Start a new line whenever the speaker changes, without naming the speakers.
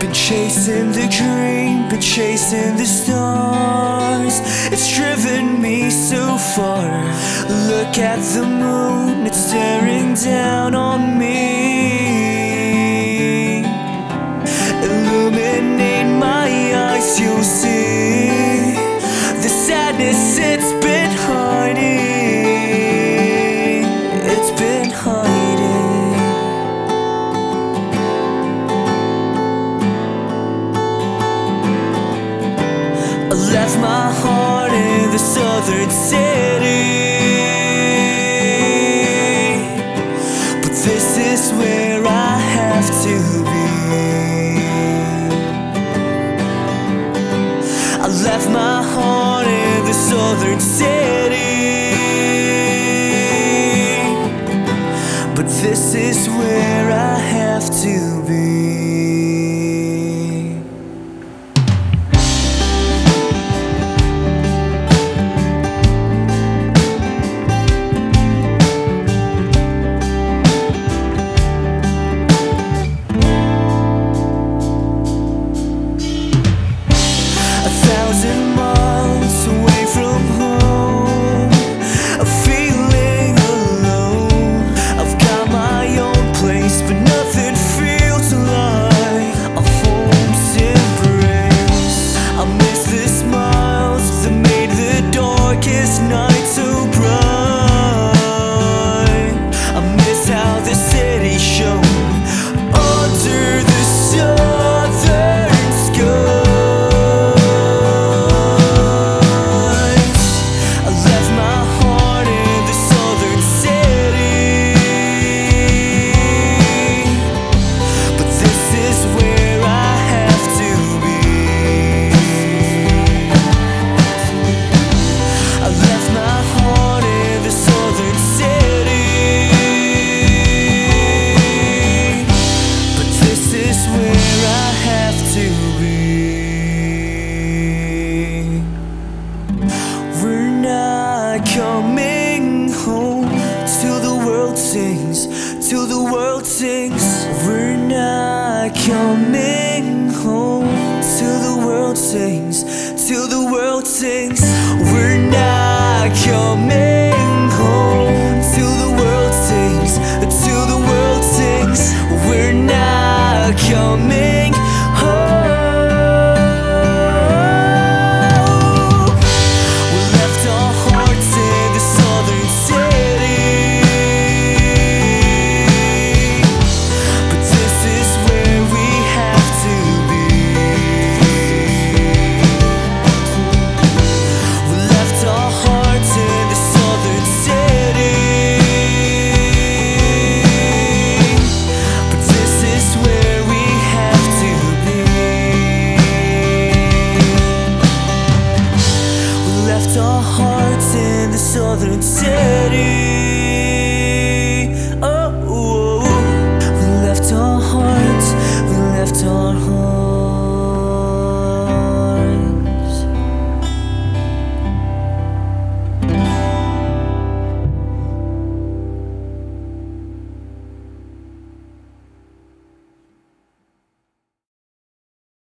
Been chasing the dream, been chasing the stars. It's driven me so far. Look at the moon, it's staring down on me. Illuminate my eyes, you'll see. third city. But this is where I have to be. I left my heart in the southern city. But this is where I have.